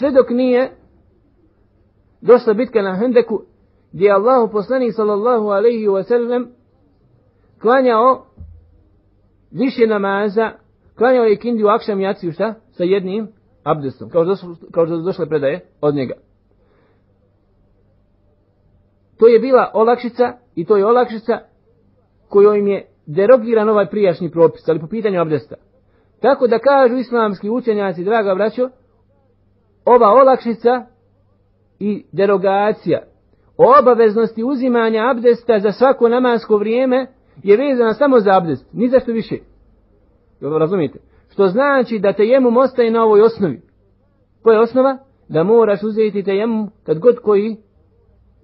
Sve dok nije došla bitka na Hendeku, gdje je Allahu poslanik sallallahu alaihi wa sallam klanjao više namaza, klanjao je kindiju akšam jaciju šta? Sa jednim abdestom, kao što, kao što došle predaje od njega. To je bila olakšica i to je olakšica kojoj je derogiran ovaj prijašnji propis, ali po pitanju abdesta. Tako da kažu islamski učenjaci, draga braćo, ova olakšica i derogacija o obaveznosti uzimanja abdesta za svako namasko vrijeme je vezana samo za abdest, ni za što više. Jel razumijete? Što znači da te jemum ostaje na ovoj osnovi. Koja je osnova? Da moraš uzeti te jemum kad god koji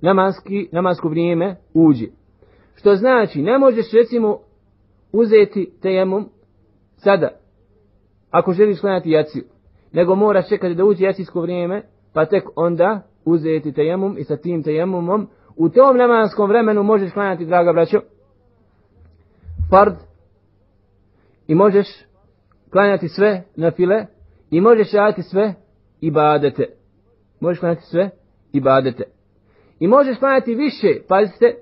namaski, namasko vrijeme uđe. Što znači, ne možeš recimo uzeti tejemum sada, ako želiš klanjati jaciju, nego mora čekati da uđe jacijsko vrijeme, pa tek onda uzeti tejemum i sa tim tejemumom u tom namanskom vremenu možeš klanjati, draga braćo, fard i možeš klanjati sve na file i možeš raditi sve i badete. Možeš klanjati sve i badete. I možeš klanjati više, pazite,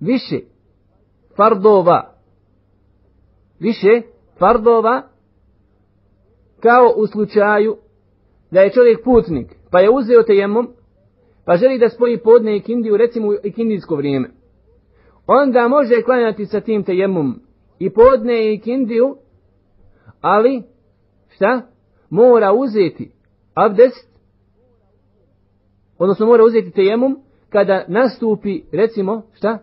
više fardova. Više fardova kao u slučaju da je čovjek putnik pa je uzeo tejemom, pa želi da spoji podne i kindiju, recimo i kindijsko vrijeme. Onda može klanjati sa tim tejemom i podne i kindiju, ali, šta? Mora uzeti abdest, odnosno mora uzeti tejemom, kada nastupi, recimo, šta?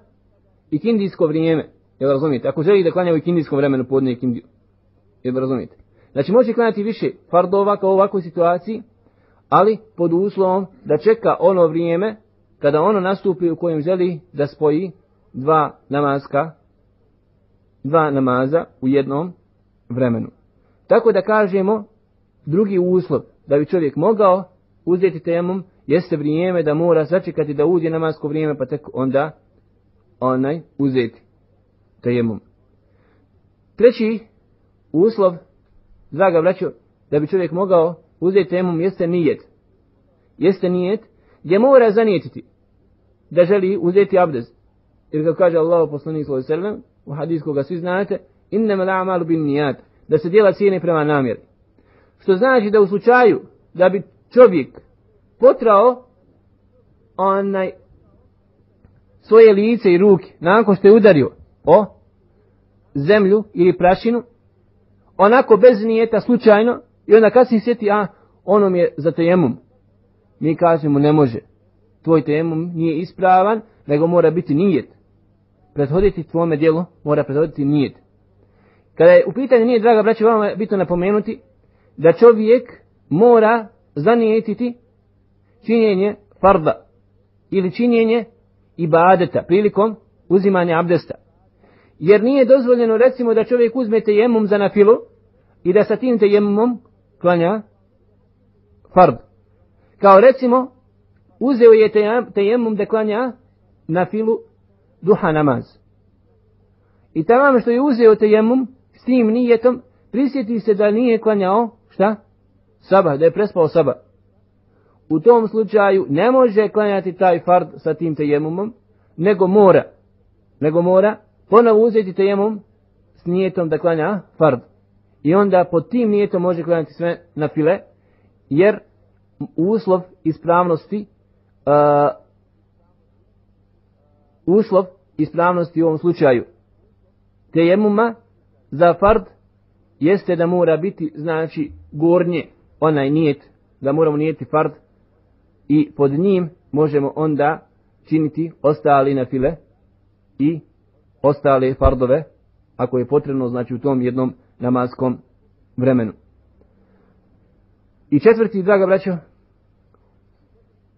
I kindijsko vrijeme. Jel razumijete? Ako želi da klanja u kindijskom vremenu podne i kindiju. Jel razumijete? Znači može klanjati više fardova kao u ovakvoj situaciji, ali pod uslovom da čeka ono vrijeme kada ono nastupi u kojem želi da spoji dva namaska, dva namaza u jednom vremenu. Tako da kažemo, drugi uslov da bi čovjek mogao uzeti temom, jeste vrijeme da mora sačekati da uđe namasko vrijeme, pa tek onda onaj uzeti temom. Treći uslov, draga braćo, da bi čovjek mogao uzeti temom jeste nijet. Jeste nijet gdje mora zanijetiti da želi uzeti abdest. Jer kako kaže Allah poslanik sallallahu alejhi ve sellem u hadisu koga svi znate, innamal al-a'malu bin niyat, da se djela cijene prema namjeri. Što znači da u slučaju da bi čovjek potrao onaj svoje lice i ruke nakon što je udario o zemlju ili prašinu, onako bez nijeta slučajno, I onda kad se sjeti, a onom je za tejemum. Mi kažemo ne može. Tvoj tejemum nije ispravan, nego mora biti nijet. Prethoditi tvome dijelu mora prethoditi nijet. Kada je u pitanju nije, draga braća, vama je bitno napomenuti da čovjek mora zanijetiti činjenje farda ili činjenje ibadeta prilikom uzimanja abdesta. Jer nije dozvoljeno recimo da čovjek uzme tejemum za nafilu i da sa tim tejemumom klanja fard. Kao recimo, uzeo je tejemum da klanja nafilu duha namaz. I tamo što je uzeo tejemum s tim nijetom, prisjeti se da nije klanjao, šta? Saba, da je prespao saba. U tom slučaju ne može klanjati taj fard sa tim tejemumom, nego mora, nego mora ponovo uzeti tejemum s nijetom da klanja fard. I onda pod tim nijetom može klanjati sve na file, jer uslov ispravnosti, uh, uslov ispravnosti u ovom slučaju tejemuma za fard jeste da mora biti, znači, gornje onaj nijet, da moramo nijeti fard i pod njim možemo onda činiti ostali na file i ostale fardove, ako je potrebno, znači u tom jednom namaskom vremenu. I četvrti, draga braćo,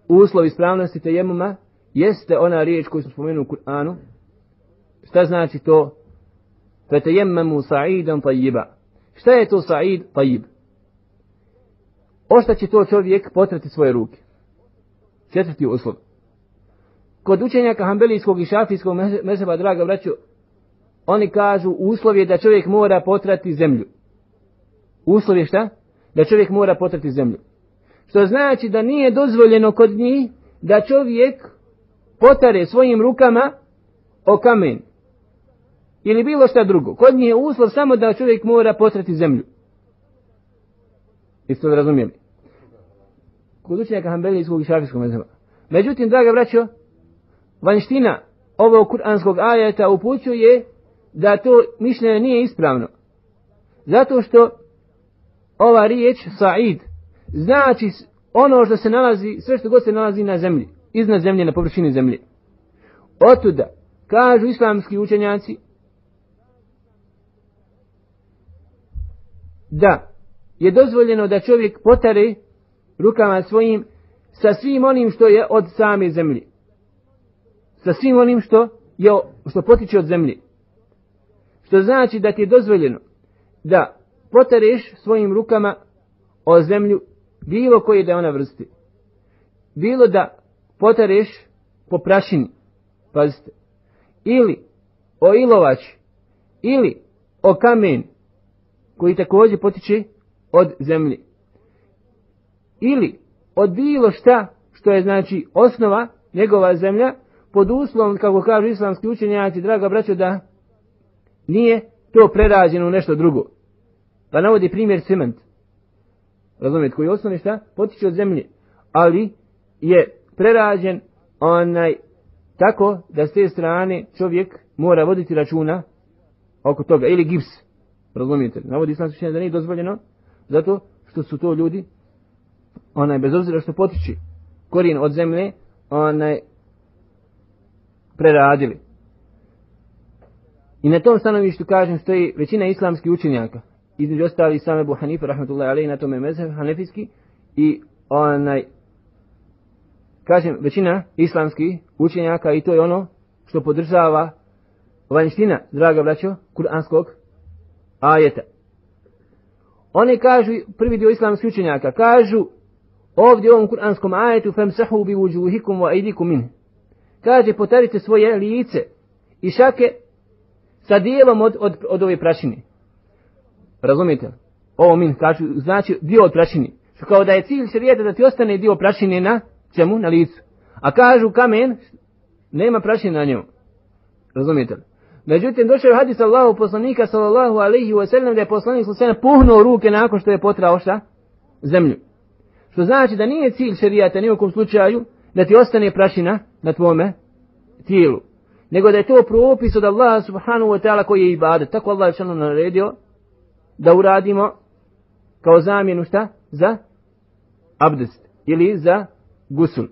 uslov ispravnosti tejemuma jeste ona riječ koju smo spomenuli u Kur'anu. Šta znači to? Fe tejemmemu sa'idan tajiba. Šta je to sa'id tajib? Ošta će to čovjek potrati svoje ruke? Četvrti uslov. Kod učenjaka hambelijskog i Šafijskog mezheba, draga braćo, oni kažu uslov je da čovjek mora potrati zemlju. Uslov je šta? Da čovjek mora potrati zemlju. Što znači da nije dozvoljeno kod njih da čovjek potare svojim rukama o kamen. Ili bilo šta drugo. Kod njih je uslov samo da čovjek mora potrati zemlju. Isto da razumijem. Kod učenjaka Hanbelijskog i Šafijskog mezheba. Međutim, draga braćo, vanština ovog kuranskog ajeta upućuje da to mišljenje nije ispravno. Zato što ova riječ Sa'id znači ono što se nalazi, sve što god se nalazi na zemlji, iznad zemlje, na površini zemlje. Otuda, kažu islamski učenjaci, da je dozvoljeno da čovjek potare rukama svojim sa svim onim što je od same zemlje. Sa svim onim što je što potiče od zemlje. Što znači da ti je dozvoljeno da potareš svojim rukama o zemlju bilo koje da ona vrsti. Bilo da potareš po prašini, pazite, ili o ilovač, ili o kamen koji također potiče od zemlje. Ili od bilo šta što je znači osnova njegova zemlja pod uslovom kako kažu islamski učenjaci draga braćo da nije to prerađeno u nešto drugo. Pa navodi primjer cement. Razumijete, koji osnovni šta? Potiče od zemlje. Ali je prerađen onaj tako da s te strane čovjek mora voditi računa oko toga. Ili gips. Razumijete, navodi islamski učenjaci da nije dozvoljeno zato što su to ljudi onaj bez obzira što potiče korijen od zemlje onaj preradili. I na tom stanovištu kažem stoji većina islamskih učenjaka. Između ostali same Ebu Hanife, rahmatullahi alaihi, na tome mezheb, hanefijski. I onaj, kažem, većina islamskih učenjaka i to je ono što podržava vanština, draga braćo, kuranskog ajeta. Oni kažu, prvi dio islamskih učenjaka, kažu ovdje u ovom kuranskom ajetu femsahu bi vujuhikum wa aidikum min. Kaže, potarite svoje lice i šake sa dijelom od, od, od ove prašine. Razumijete? Ovo min kažu, znači dio od prašine. Što kao da je cilj šarijeta da ti ostane dio prašine na čemu? Na licu. A kažu kamen, nema prašine na njemu. Razumijete? Međutim, došao je hadis Allahu poslanika sallallahu alaihi wa sallam da je poslanik sallallahu puhnuo ruke nakon što je potrao šta? Zemlju. Što znači da nije cilj šarijata kom slučaju da ti ostane prašina na tvome tijelu nego da je to propis od Allaha subhanahu wa ta'ala koji je ibadet. Tako Allah je što nam naredio da uradimo kao zamjenu šta? Za abdest ili za gusul.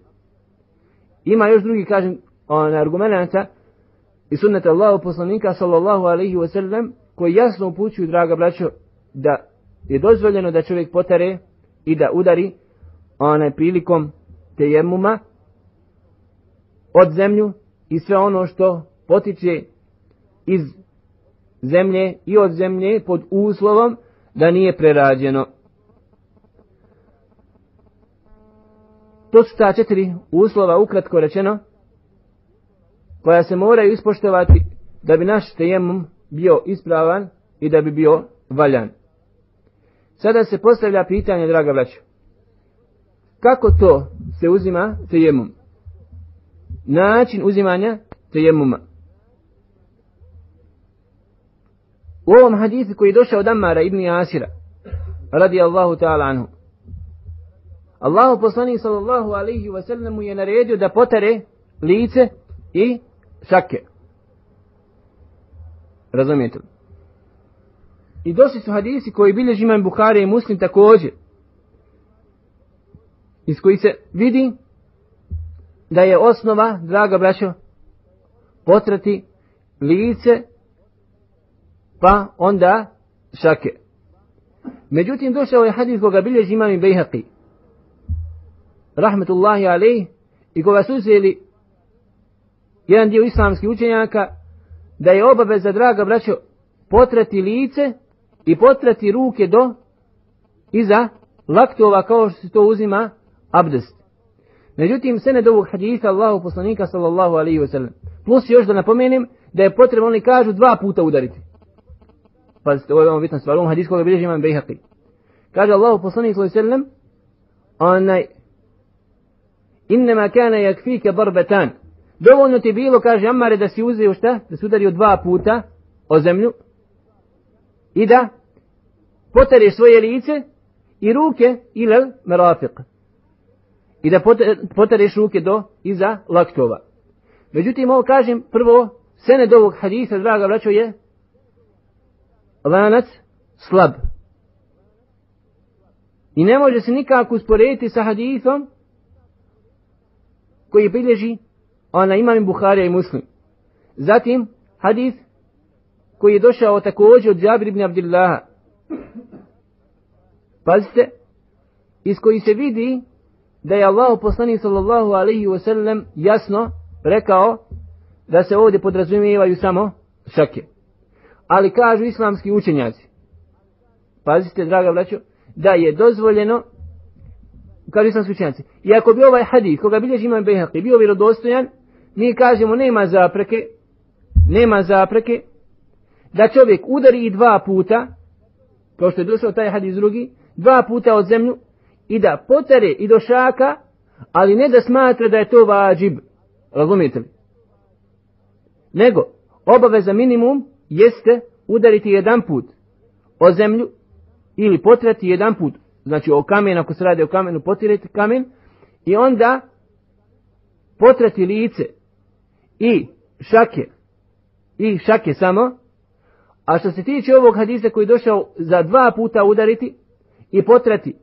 Ima još drugi, kažem, on argumenta i sunnata Allahu poslanika sallallahu alaihi wa sallam koji jasno upućuju, draga braćo, da je dozvoljeno da čovjek potare i da udari onaj prilikom tejemuma od zemlju i sve ono što potiče iz zemlje i od zemlje pod uslovom da nije prerađeno. To su ta četiri uslova ukratko rečeno koja se moraju ispoštovati da bi naš tejemum bio ispravan i da bi bio valjan. Sada se postavlja pitanje, draga braćo. Kako to se uzima tejemum? Način uzimanja tejemuma. U ovom hadisu koji je došao od Ammara ibn Asira, radi Allahu ta'ala anhu, Allahu poslanik sallallahu alaihi wa sallam je naredio da potare lice i šake. Razumijete li? I došli su hadisi koji bilježi imam Bukhari i Muslim također. Iz koji se vidi da je osnova, draga braćo, potrati lice, pa onda šake. Međutim, došao je hadis koga bilježi imam i Bejhaqi. Rahmetullahi alaih. I koga su uzeli jedan dio islamskih učenjaka, da je obaveza, draga braćo, potrati lice i potrati ruke do iza laktova kao što se to uzima abdest. Međutim, sened ovog hadisa Allahu poslanika sallallahu alaihi wa sallam. Plus još da napomenem da je potrebno, oni kažu, dva puta udariti. Pazite, ovo je veoma bitna stvar. Ovom hadisu koga bilježi imam Bejhaqi. Kaže Allahu poslanik sallallahu alaihi wa sallam, onaj innama kana yakfika darbatan dovoljno ti bilo kaže Ammare, da si uzeo šta da si udario dva puta o zemlju i da potereš svoje lice i ruke ilal merafiq i da potereš ruke do iza laktova međutim ovo kažem prvo sened ovog hadisa draga braćo je lanac slab i ne može se nikako usporediti sa hadisom koji bilježi ona imam Buharija i Muslim. Zatim hadis koji je došao također od Jabir ibn Abdillaha. Pazite, iz koji se vidi da je Allah poslanik sallallahu alaihi wa sallam jasno rekao da se ovdje podrazumijevaju samo šake. Ali kažu islamski učenjaci, pazite draga braćo, da je dozvoljeno kažu islamski učenjaci. I ako bi ovaj hadis, koga bilježi imam Bejhaqi bio vjerodostojan, mi kažemo nema zapreke, nema zapreke, da čovjek udari i dva puta, kao što je došao taj hadis drugi, dva puta od zemlju, i da potere i do šaka, ali ne da smatra da je to vađib. Razumijete li? Nego, obaveza minimum jeste udariti jedan put o zemlju ili potrati jedan put znači o kamen, ako se radi o kamenu, potirati kamen i onda potrati lice i šake i šake samo a što se tiče ovog hadisa koji je došao za dva puta udariti i potrati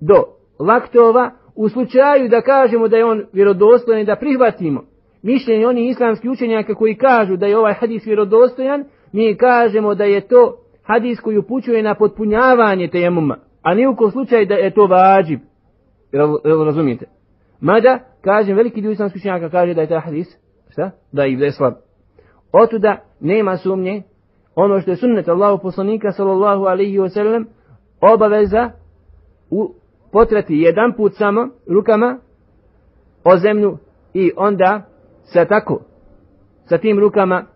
do laktova u slučaju da kažemo da je on vjerodostojan i da prihvatimo mišljenje onih islamskih učenjaka koji kažu da je ovaj hadis vjerodostojan mi kažemo da je to hadis koji upućuje na potpunjavanje tejemuma a ni u kom slučaju da je to vađib. Jel razumijete? Mada, kažem, veliki dio islamskih učenjaka kaže da je taj hadis, šta? Da je i slab. Otuda nema sumnje, ono što je sunnet Allahu poslanika sallallahu alaihi wa sallam, obaveza u potrati jedan put samo rukama o zemlju i onda sa tako, sa tim rukama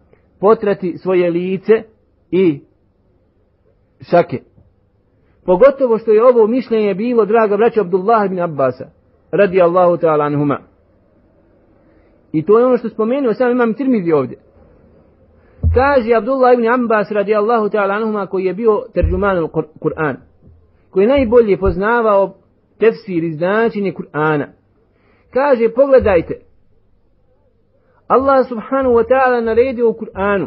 potrati svoje lice i šake. Pogotovo što je ovo mišljenje bilo, draga braća Abdullah ibn Abbasa, radi Allahu ta'ala anhuma. I to je ono što spomenuo, sam imam tirmizi ovdje. Kaže Abdullah ibn Abbas radi Allahu ta'ala anhuma koji je bio terđuman u Kur'an. Koji je najbolje poznavao tefsir i značenje Kur'ana. Kaže, pogledajte. Allah subhanahu wa ta'ala naredio u Kur'anu.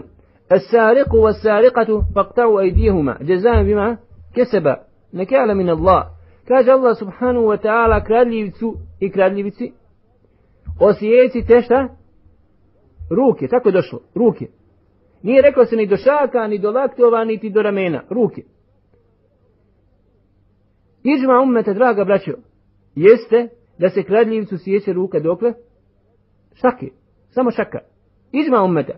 As-sariqu was-sariqatu faqta'u aidihuma, jazaan bima keseba nekala min Allah. Kaže Allah subhanahu wa ta'ala kradljivicu i kradljivici osjecite šta? Ruke, tako je došlo, ruke. Nije rekao se ni do šaka, ni do laktova, niti do ramena, ruke. Iđma ummeta, draga braćo, jeste da se kradljivcu sjeće ruka dokle? Šake, samo šaka. Iđma ummeta.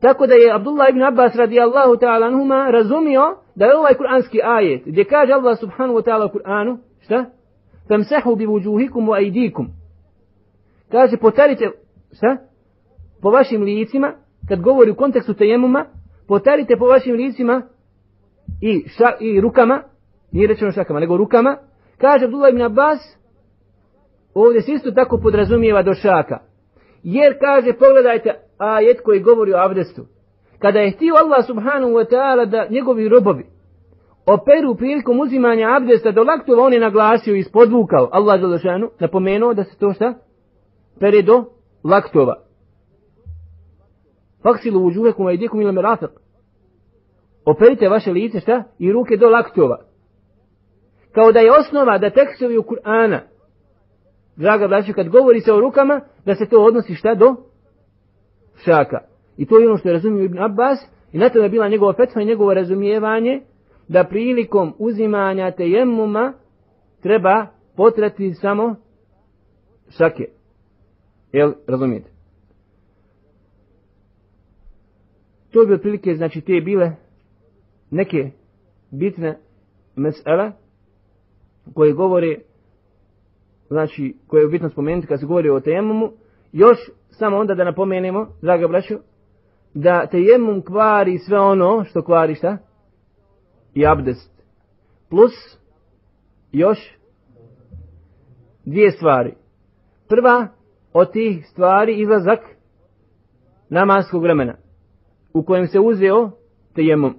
Tako da je Abdullah ibn Abbas radijallahu ta'ala anhuma razumio da je ovaj kuranski ajet gdje kaže Allah subhanahu wa ta'ala u Kur'anu šta? Famsahu bi vujuhikum wa aydikum. Kaže potarite šta? Po vašim licima kad govori u kontekstu tejemuma potarite po vašim licima i, ša, i rukama nije rečeno šakama nego rukama kaže Abdullah ibn Abbas ovdje se isto tako podrazumijeva do šaka jer kaže pogledajte ajet koji govori o abdestu. Kada je htio Allah subhanahu wa ta'ala da njegovi robovi operu prilikom uzimanja abdesta do laktova, on je naglasio i spodvukao Allah za lošanu, napomenuo da se to šta? Pere do laktova. Faksilu u džuhekum a idijekum ila merafak. Operite vaše lice šta? I ruke do laktova. Kao da je osnova da tekstovi u Kur'ana, draga braća, kad govori se o rukama, da se to odnosi šta do šaka. I to je ono što je razumio Ibn Abbas i na to je bila njegova fetva i njegovo razumijevanje da prilikom uzimanja tejemuma treba potrati samo šake. Jel, razumijete? To bi otprilike, znači, te bile neke bitne mesele koje govore, znači, koje je bitno spomenuti kad se govori o tejemumu, još samo onda da napomenemo, draga braćo, da tejemum kvari sve ono što kvari šta? I abdest. Plus još dvije stvari. Prva od tih stvari izlazak namaskog vremena u kojem se uzeo tejemum.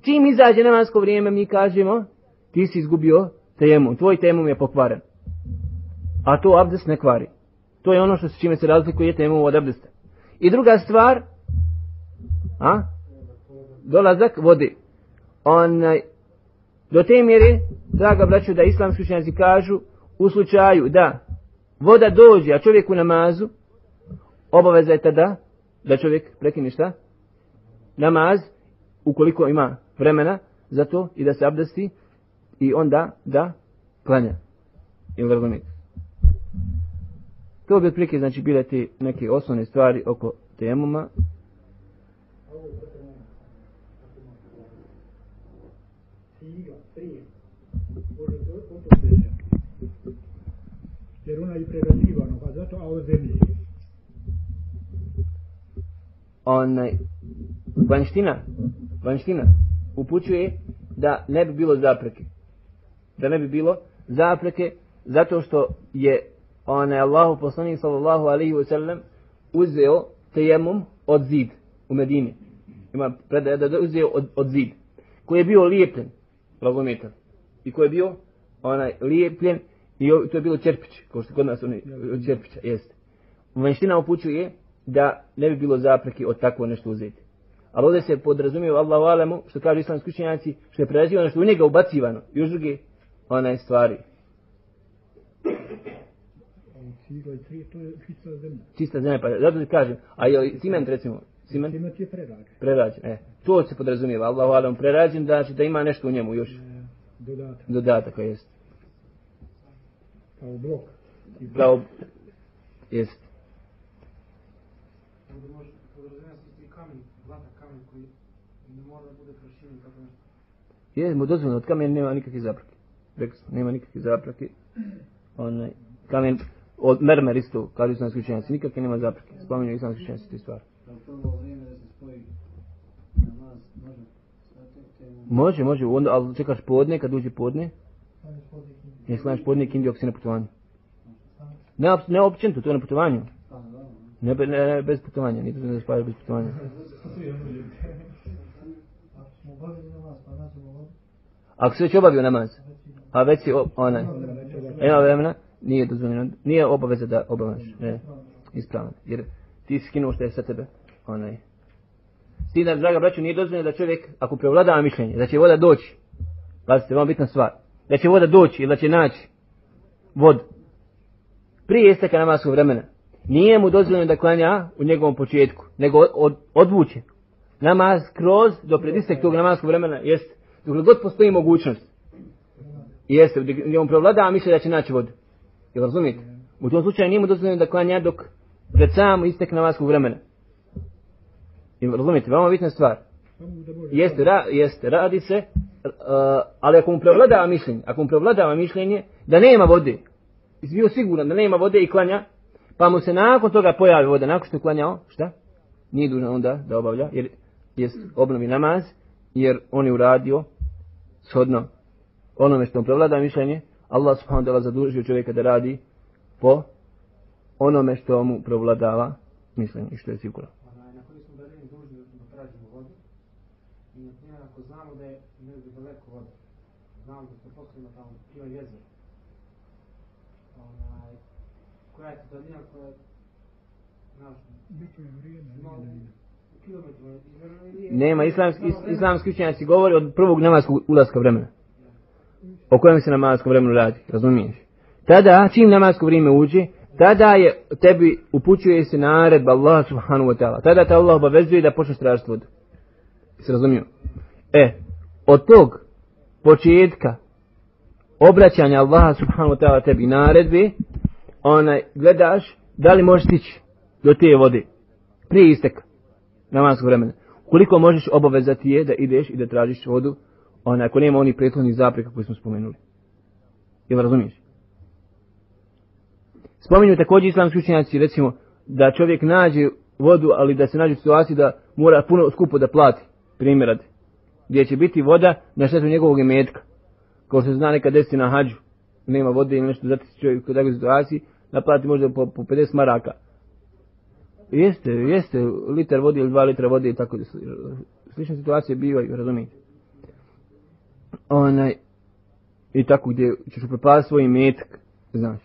Čim izađe namasko vrijeme mi kažemo ti si izgubio tejemum, tvoj tejemum je pokvaren. A to abdest ne kvari. To je ono što se čime se razlikuje tejemom od abdesta. I druga stvar, a? dolazak vode. Onaj, do te mjere, draga braću, da islamski učenjaci kažu, u slučaju da voda dođe, a čovjek u namazu, obaveza je tada da čovjek prekine šta? Namaz, ukoliko ima vremena za to i da se abdesti i onda da klanja. Ili razumijete? To bi otprilike znači bile te neke osnovne stvari oko temuma. Jer ona je prerađivano, pa zato a ovo zemlje. Onaj, vanština, vanština upućuje da ne bi bilo zapreke. Da ne bi bilo zapreke zato što je onaj Allahu poslanik sallallahu alaihi wa sallam uzeo tejemum od zid u Medini. Ima predaje da je uzeo od, od zid koji je bio lijepljen, razumijete, i koji je bio onaj lijepljen i to je bilo čerpić, kao što kod nas oni od čerpića, jeste. Vanština upućuje da ne bi bilo zapreke od takvo nešto uzeti. Ali ovdje se podrazumio Allahu alemu, što kaže islamski učenjaci, što je prerađivano, što u njega ubacivano, još druge onaj stvari. Cigla i tri, to je čista zemlja. Čista zemlja, pa zato ti kažem, a je ciment recimo, ciment Ciment je prerađen. prerađen, e, to se podrazumijeva, Allahu alemu prerađen, znači da ima nešto u njemu još E, Dodatak, dodatak, jest. kao blok. I Kao, jest. Ovdje može podrazumijati i kamen, zlata kamen koji ne mora da bude prašinen kako nešto. Je, mu dozvoljeno, od kamena nema nikakve zaprake. Rekao sam, nema nikakve zaprake. Onaj, kamen, od mermer isto, kažu islamski učenjaci, nikakve nema zaprake. Spominju islamski učenjaci te stvari. Može. Može, onda, ali čekaš podne, kad uđe podne, ne sklaniš podne kindi ako si na putovanju. Ne, ne općenito, to je na putovanju. Pa. Ne, ne, ne bez putovanja, nije to da spavaš bez putovanja. Smo pa Ako si već obavio namaz, Pa već si, onaj, ima vremena, nije dozvoljeno, nije obaveza da obavljaš, ne, ispravno, jer ti skinuo što je sa tebe, onaj. Ti da, draga braću, nije dozvoljeno da čovjek, ako prevladava mišljenje, da će voda doći, pazite, vam bitna stvar, da će voda doći ili da će naći vod. prije isteka namaskog vremena, nije mu dozvoljeno da klanja u njegovom početku, nego od, od, odvuče namaz kroz do pred istek tog namaskog vremena, jest, dok god postoji mogućnost, jeste, gdje on prevladava misle da će naći vodu. Jel razumijete? U tom slučaju nije mu dozvoljeno da klanja dok pred sam istekne namaskog vremena. Jel razumijete? Veoma bitna stvar. Da. Jeste, ra, jeste, radi se, uh, ali ako mu prevladava mišljenje, ako mu prevladava mišljenje da nema vode, i bio siguran da nema vode i klanja, pa mu se nakon toga pojavi voda, nakon što je klanjao, šta? Nije dužan onda da obavlja, jer jest obnovi namaz, jer on je uradio shodno onome što mu prevlada mišljenje, Allah subhanahu wa ta'ala zadužio čovjeka da radi po onome što mu prevladava mišljenje i što je sigurno. Onaj, na koji smo darini dužni da tražimo vodu. I na primjer, ako znamo da je negdje daleko voda, znamo da se posljedno tamo ima jezero. Onaj, koja je to koja Biće vrijeme. Nema, islamski, is, islamski učenjaci govori od prvog namaskog ulaska vremena. O kojem se namaskom vremenu radi, razumiješ? Tada, čim namasko vrijeme uđe, tada je tebi upućuje se naredba Allah subhanahu wa ta'ala. Tada te Allah obavezuje da počneš tražiti vodu. Se razumio? E, od tog početka obraćanja Allaha subhanahu wa ta'ala tebi naredbe, onaj, gledaš da li možeš stići do te vode prije isteka namaskog vremena. Koliko možeš obavezati je da ideš i da tražiš vodu, onaj, ako nema onih prethodnih zapreka koje smo spomenuli. Jel razumiješ? Spominju također islamski učenjaci, recimo, da čovjek nađe vodu, ali da se nađe u situaciji da mora puno skupo da plati, primjerade, gdje će biti voda na štetu njegovog imetka, kao što se zna nekad desiti na hađu, nema vode ili nešto, zato se čovjek u takvoj situaciji naplati možda po, po 50 maraka. Jeste, jeste, litar vode ili dva litra vode i tako da slične situacije bivaju, razumijete. Onaj, i tako gdje ćeš upropasti svoj metak, znaš.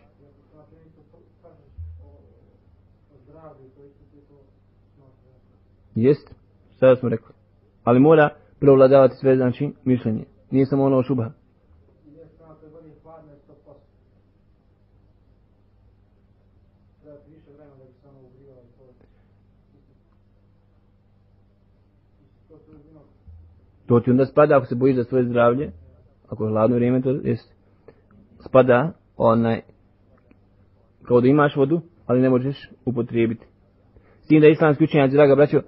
Jest, sada smo rekli. Ali mora prevladavati sve, znači, mišljenje. Nije samo ono šubha. To ti onda spada ako se bojiš za svoje zdravlje, ako je hladno vrijeme, to jest, spada onaj, kao da imaš vodu, ali ne možeš upotrijebiti. S tim da islamski učenjaci, draga braćo,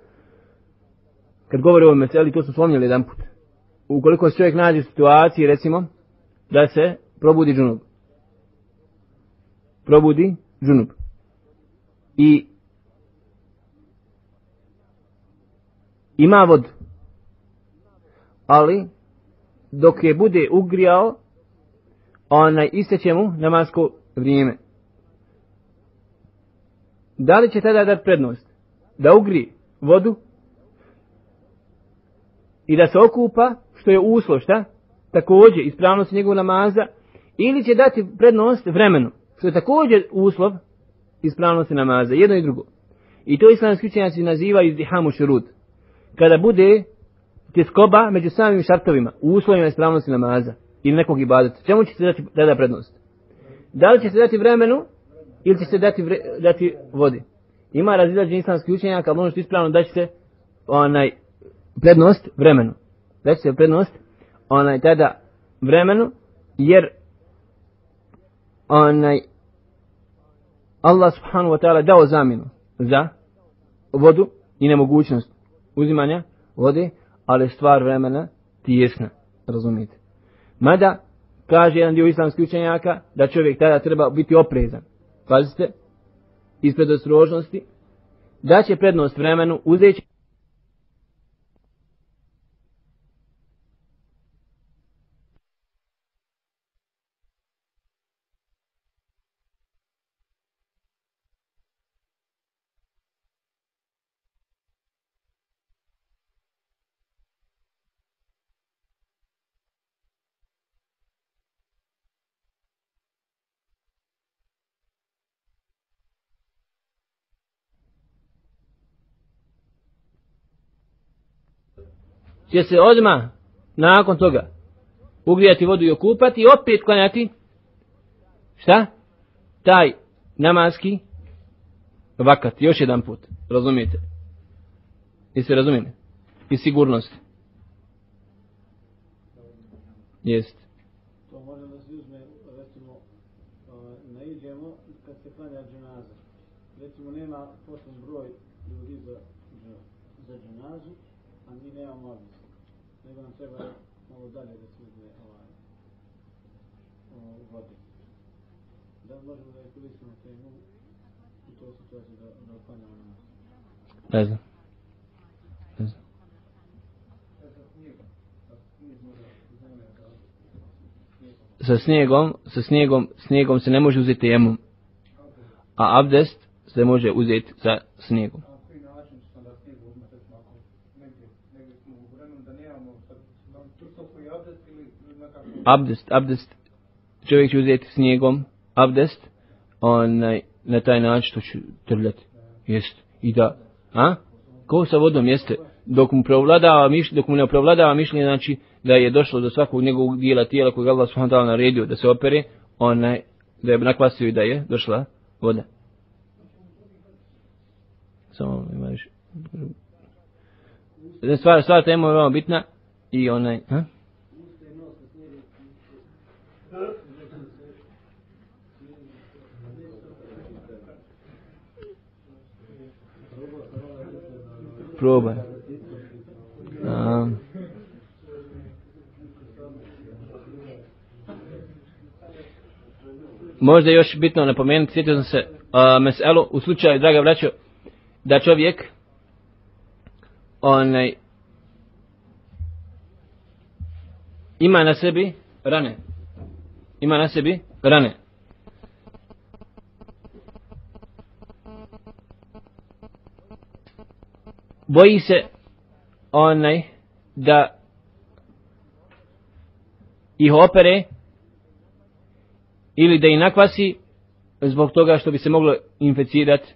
kad govore o meseli, to su slomljali jedan put. Ukoliko se čovjek nađe u situaciji, recimo, da se probudi džunub. Probudi džunub. I ima vodu ali dok je bude ugrijao, onaj isteće mu namasko vrijeme. Da li će tada dati prednost? Da ugri vodu i da se okupa, što je uslov, šta? Također, ispravnost njegovog namaza, ili će dati prednost vremenu, što je također uslov ispravnosti namaza, jedno i drugo. I to islamski učenjaci nazivaju izdihamu šurud. Kada bude tjeskoba među samim šartovima, u uslovima ispravnosti namaza ili nekog ibadeta. Čemu će se dati tada prednost? Da li će se dati vremenu ili će se dati, vre, dati vodi? Ima razilađen islamski učenjak, ali ono možete ispravno da će se onaj, prednost vremenu. Da će se prednost onaj, tada vremenu, jer onaj, Allah subhanahu wa ta'ala dao zaminu za vodu i nemogućnost uzimanja vode, ali stvar vremena tijesna, razumijete. Mada, kaže jedan dio islamskih učenjaka, da čovjek tada treba biti oprezan. Pazite, ispred ostrožnosti, da će prednost vremenu uzeći će se odma nakon toga ugrijati vodu i okupati i opet klanjati šta? Taj namaski vakat, još jedan put, razumijete? I se razumijete? I sigurnost. Jest. To može da se uzme, recimo, naiđemo kad se klanja dženaza. Recimo, nema potom broj ljudi za, za, za dženazu, a mi nemamo odnos nego nam treba malo dalje da se uzme ovaj, ovaj vode. Da možemo da je koristimo temu u to situaciju da, da opanjamo na nas. Ne znam. Ne znam. Sa snijegom, sa snijegom, snijegom se ne može uzeti jemom. A abdest se može uzeti sa snijegom. Abdest, abdest, čovjek će uzeti snijegom, abdest, onaj, na taj način što će trljati. Jest. I da, a? Ko sa vodom jeste? Dok mu provladava, mišljenje, dok mu ne provladava mišljenje, znači da je došlo do svakog njegovog dijela tijela kojeg Allah subhanahu ta'ala naredio da se opere, onaj, da je nakvasio i da je došla voda. Samo imaš... Stvar, stvar tema je veoma bitna i onaj, ha? Probaj. A. Možda još bitno napomenuti, sjetio sam se a, meselu u slučaju, draga braćo, da čovjek onaj ima na sebi rane. Ima na sebi rane. Boji se onaj da ih opere ili da ih nakvasi zbog toga što bi se moglo inficirati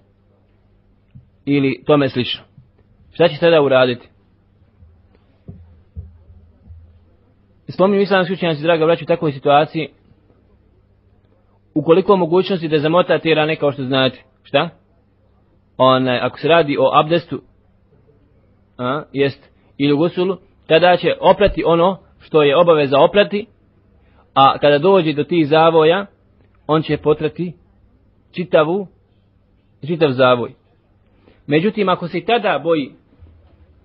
ili tome slično. Šta će tada uraditi? Spominju islamski učenjaci, draga braću, u takvoj situaciji, ukoliko mogućnosti da zamota te rane kao što znate, šta? Onaj, ako se radi o abdestu, a, jest, ili u gusulu, tada će oprati ono što je obaveza oprati, a kada dođe do tih zavoja, on će potrati čitavu, čitav zavoj. Međutim, ako se i tada boji,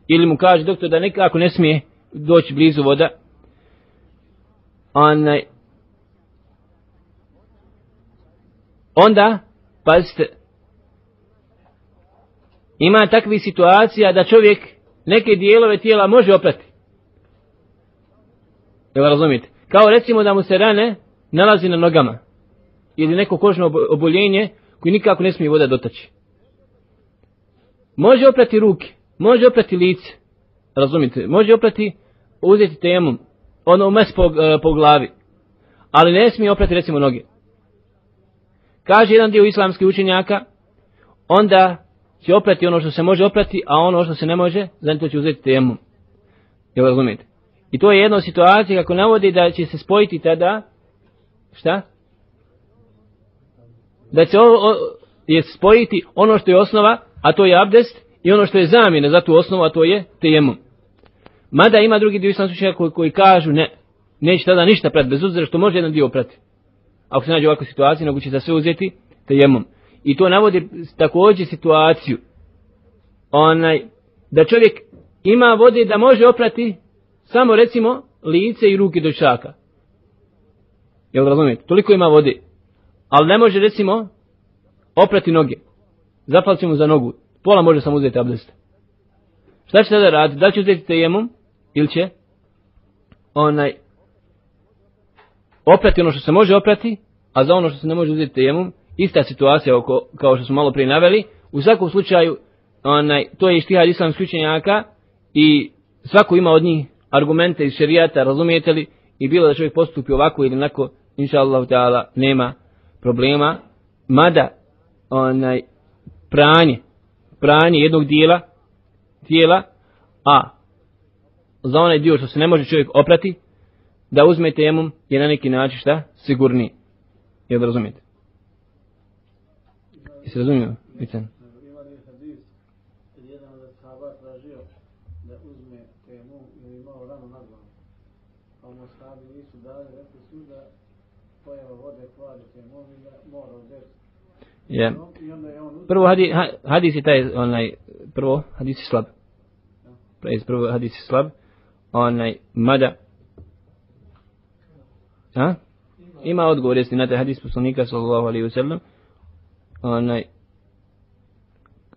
ili mu kaže doktor da nekako ne smije doći blizu voda, onaj, onda, pazite, ima takvi situacija da čovjek neke dijelove tijela može oprati. Jel razumite? Kao recimo da mu se rane nalazi na nogama. Ili neko kožno oboljenje koji nikako ne smije voda dotaći. Može oprati ruke, može oprati lice. Razumite? Može oprati, uzeti temu, ono mes po, e, po glavi. Ali ne smije oprati recimo noge. Kaže jedan dio islamskih učenjaka, onda će oprati ono što se može oprati, a ono što se ne može, znači to će uzeti temu. Jel razumijete? I to je jedna situacija kako navodi da će se spojiti tada, šta? Da će o, o, je spojiti ono što je osnova, a to je abdest, i ono što je zamjena za tu osnovu, a to je temu. Mada ima drugi dio islamskih učenjaka koji, koji kažu ne, neće tada ništa prati, bez obzira što može jedan dio prati. Ako se nađe ovakva situacija, nego će za sve uzeti tejemom. I to navodi također situaciju, onaj, da čovjek ima vode da može oprati samo recimo lice i ruke do čaka. Jel razumijete? Toliko ima vode. Ali ne može recimo oprati noge. Zapalit mu za nogu. Pola može samo uzeti abdest. Šta će tada raditi? Da će uzeti tejemom ili će onaj oprati ono što se može oprati, a za ono što se ne može uzeti tejemum, ista situacija oko, kao što smo malo prije naveli, u svakom slučaju onaj, to je ištihad islamskih učenjaka i svako ima od njih argumente iz šerijata, razumijete li, i bilo da čovjek postupi ovako ili onako, inša Allah, ta'ala, nema problema, mada onaj, pranje, pranje jednog dijela, tijela, a za onaj dio što se ne može čovjek oprati, da uzme temom je na neki način šta? Sigurniji. Jel da razumijete? Jesi razumio? Vicen? Je. Prvo hadis, hadis je taj onaj prvo hadis je slab. Prvo hadis je slab. Onaj mada Ha? Ima odgovor jesi na taj hadis poslanika sallallahu alejhi ve sellem. Onaj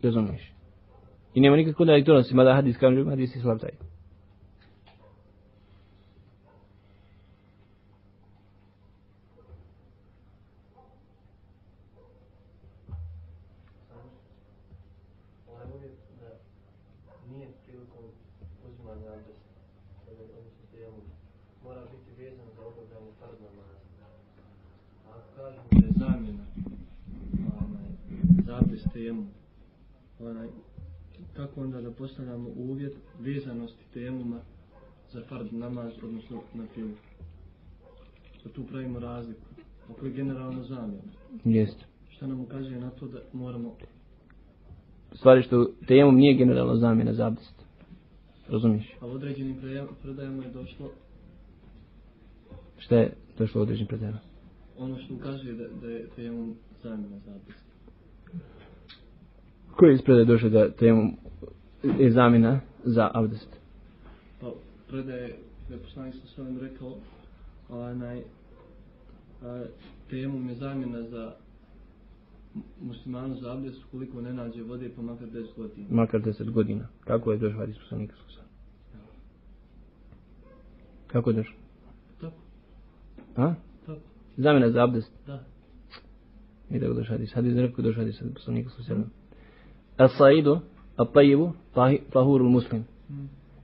razumiješ. I nema nikakve kontradiktornosti, mada hadis kaže hadis je slab taj. Temu. Onaj, kako onda da postavljamo uvjet vezanosti temuma za fard namaz, odnosno na filu. Da tu pravimo razliku. Ako je generalno zamjena. Jest. Šta nam ukazuje na to da moramo... Stvari što temum nije generalno zamjena za abdest. Razumiješ? A u određenim predajama je došlo... Šta je došlo u određenim predajama? Ono što ukazuje da, da je temum zamjena za abdest ispred je došao da temu je zamjena za abdest? Pa, predaje da je poslanik sa svojim rekao onaj, temu je zamjena za muslimanu za abdest koliko ne nađe vode pa makar 10 godina. Makar 10 godina. Kako je došao hadis poslanika sa svojim? Kako je došao? Tako. A? Tako. Zamjena za abdest. Da. I da došao hadis. Hadis je rekao došao hadis. Poslanika su se As-saidu, at-tayyibu, tahurul muslim.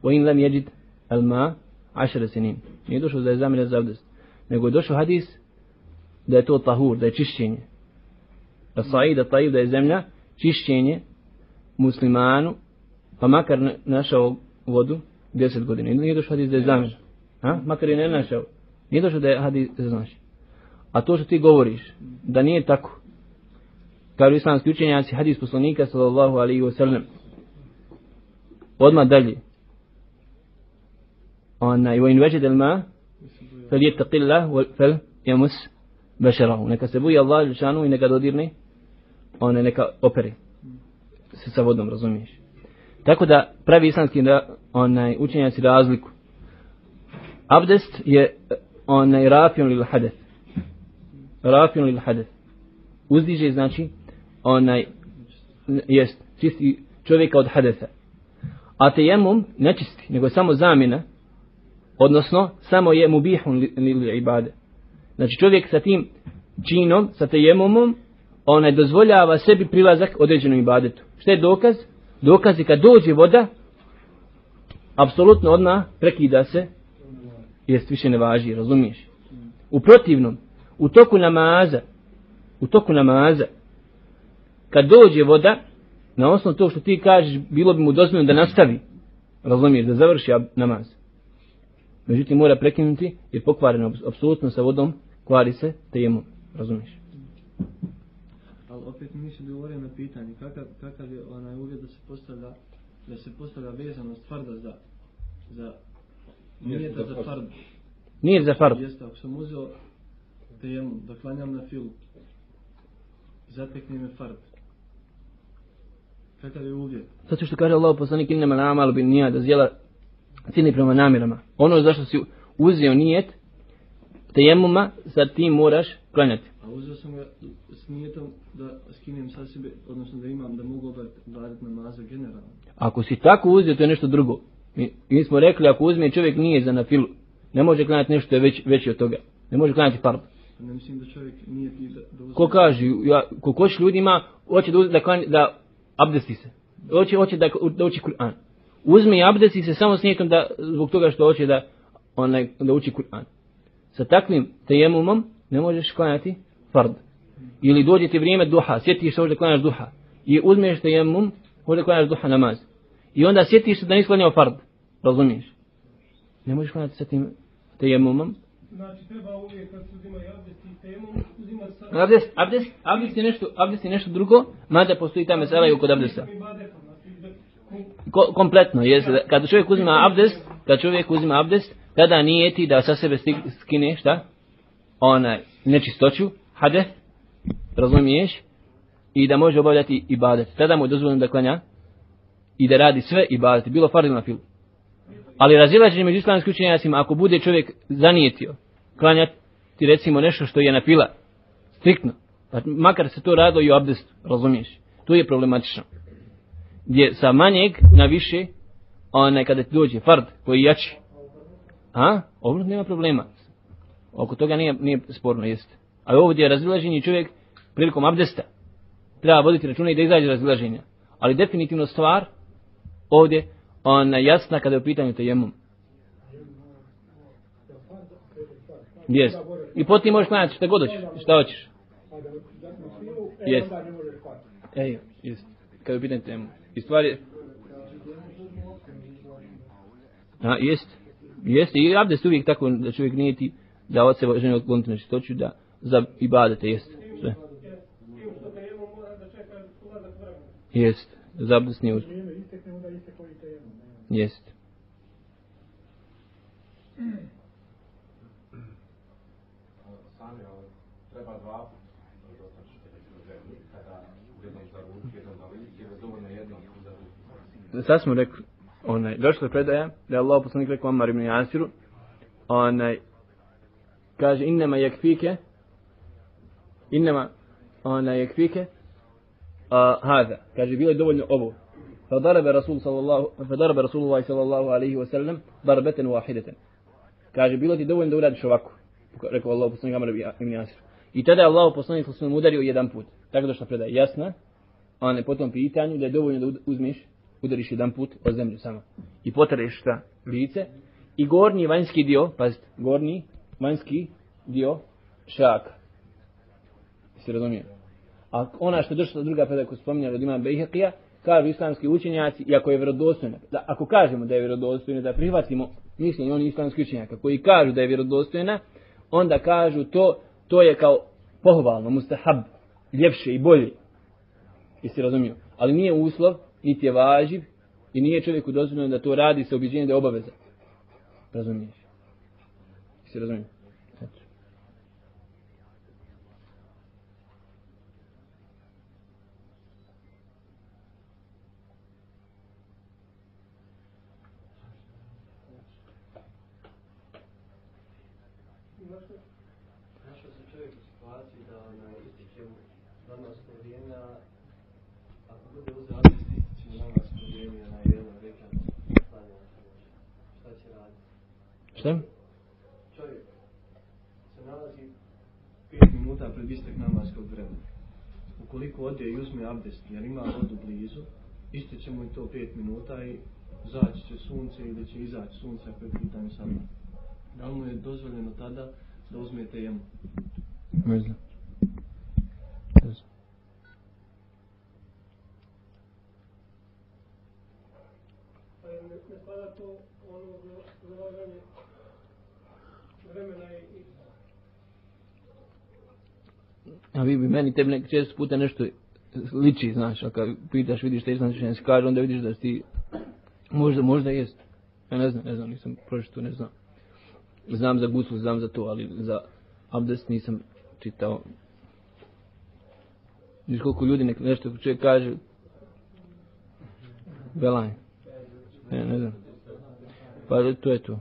Wa in lam yajid al-ma 10 sinin. Nije došao da je zamjena za abdest. Nego je došao hadis da je to tahur, da je čišćenje. As-said, at-tayyib, da je zemlja, čišćenje muslimanu, pa makar našao vodu 10 godina. Nije došao hadis da je zamjena. Ha? Makar je ne našao. Nije došao da je hadis da znači. A to što ti govoriš, da nije tako. Kažu islamski učenjaci, hadis poslanika sallallahu alaihi wa sallam. Odmah dalje. Ona, wa in veđed ma, fel je taqillah, fel jamus bešerahu. Neka se boji Allah lišanu i neka dodirne, ona neka opere se sa vodom, razumiješ. Tako da pravi islamski onaj, učenjaci razliku. Abdest je onaj rafion lil hadeth. Rafion lil hadeth. Uzdiže znači onaj jest čisti čovjeka od hadesa. A tejemum ne čisti, nego samo zamjena, odnosno samo je mubihun lil li, li ibade. Znači čovjek sa tim činom, sa tejemumom, onaj dozvoljava sebi prilazak određenom ibadetu. Što je dokaz? Dokaz je kad dođe voda, apsolutno odmah prekida se, jest više ne važi, razumiješ? U protivnom, u toku namaza, u toku namaza, kad dođe voda, na osnovu to što ti kažeš, bilo bi mu dozvoljeno da nastavi, razumiješ, da završi namaz. Međutim, mora prekinuti, jer pokvareno, apsolutno sa vodom, kvari se tejemom, razumiješ? Ali opet nisi odgovorio na pitanje kakav, kakav je onaj uvjet da se postavlja da se postavlja vezanost farda za za nije za za fard. fard. Nije za fard. Jeste, ako sam uzeo temu da klanjam na filu, zatekne me fard. Kakav je uvjet? Zato što kaže Allah poslanik inama namalu bin nijad, da zjela cijeni prema namjerama. Ono zašto si uzeo nijet, tejemuma, sa tim moraš klanjati. A uzeo sam ga s nijetom da skinem sa sebe, odnosno da imam, da mogu obaviti namaza generalno. Ako si tako uzeo, to je nešto drugo. Mi, mi smo rekli, ako uzme čovjek nije za na filu, ne može klanjati nešto što je već, veći od toga. Ne može klanjati fard. Ne mislim da čovjek nije ti da, da uzme. Ko kaže, ja, ko koš ljudi ima, hoće da, uzme, da, klanja, da abdesti se. Hoće, hoće da, da uči Kur'an. Uzme i abdesti se samo s nijetom da, zbog toga što hoće da, onaj, da uči Kur'an. Sa takvim tejemumom ne možeš klanjati fard. Ili dođe ti vrijeme duha, sjetiš se hoće da klanjaš duha. I uzmeš tejemum, hoće da klanjaš duha namaz. I onda sjetiš se da nisi klanjao fard. Razumiješ? Ne možeš klanjati sa tim tejemumom, Znači treba uvijek kad se uzima i abdest i temom, uzima sa... Abdest, abdest, abdest je nešto, abdest je nešto drugo, mada postoji ta mesela i kod abdesta. Znači Ko, kompletno, jest, da kad čovjek uzima abdest, kad čovjek uzima abdest, tada nijeti da sa sebe stig, skine, šta? Onaj, nečistoću, hadeth, razumiješ, i da može obavljati ibadet. Tada mu je dozvoljeno da klanja i da radi sve ibadete, bilo farz ili na filu. Ali razilaženje među islamskim učenjacima, ako bude čovjek zanijetio klanjati recimo nešto što je napila, striktno, pa makar se to rado i u abdestu, razumiješ, to je problematično. Gdje sa manjeg na više, onaj kada ti dođe fard koji je jači, a, ovo nema problema. Oko toga nije, nije sporno, jeste. Ali ovdje je razilaženje čovjek prilikom abdesta. Treba voditi računa i da izađe razilaženja. Ali definitivno stvar ovdje ona jasna kada je u pitanju tejemum. Jest. I potim možeš klanjati šta god hoćeš, šta hoćeš. Jest. Ej, jest. Kada je u pitanju tejemum. I stvar je... A, jest. Jest. i abdest uvijek tako da čovjek nije ti da od sebe ženi odkloniti na čistoću, da za ibadete, jest. Sve. Jest. Za nije uz... Vrijeme istekne, onda isteklo i tejemom. Jest. Sami, ali treba dva kada za. Sad smo rekli, onaj, došla je predaja, da je Allah poslanik rekao Ammar ibn Jasiru, onaj, kaže, innema yakfike, innema, onaj, yakfike, a, hada, kaže, bilo je dovoljno ovo. فضرب رسول صلى الله فضرب رسول الله صلى الله عليه وسلم ضربة واحدة. Kaže bilo ti dovoljno da uradiš ovako. rekao Allah poslanik Amar ibn Jasir. I tada je Allah poslanik sallam udario jedan put. Tako da što predaje jasna, a ne po tom pitanju da je dovoljno da uzmiš, udariš jedan put o zemlju samo. I potreš šta lice. I gornji vanjski dio, pazite, gornji vanjski dio šaka. Se razumije? A ona što je došla druga predaja koju spominjala od imam Bejhekija, kažu islamski učenjaci, i ako je vjerodostojna, da ako kažemo da je vjerodostojna, da prihvatimo mišljenje oni islamski učenjaka koji kažu da je vjerodostojna, onda kažu to, to je kao pohvalno, mustahab, ljepše i bolje. Jesi razumio? Ali nije uslov, niti je važiv, i nije čovjeku dozvoljeno da to radi sa objeđenjem da je obaveza. Razumiješ? Jesi razumio? Našao se čovjek u situaciji da na ističe mu namasko vrijeme, a ako bude uzeo abdest, ističe mu namasko vrijeme na jedno rekat klanja. Šta će raditi? Šta? Čovjek se nalazi 5 minuta pred istek namaskog vremena. Ukoliko ode i uzme abdest, jer ima vodu blizu, ističe mu i to 5 minuta i zaći će sunce ili će izaći sunce ako je pitanje samo. Da li mu je dozvoljeno tada da uzmete jemu? Možda. Pa je ne, ne spada to ono zalaganje vremena i, i A vi bi meni tebi nek često puta nešto liči, znaš, a kad pitaš, vidiš te znaš, ne kaže, onda vidiš da si ti, možda, možda jest. Ja ne znam, ne znam, nisam pročito, ne znam. Znam za guslu, znam za to, ali za abdest nisam čitao. Viš koliko ljudi nek nešto čovjek kaže, belaj. Ne, ne znam. Pa to je to.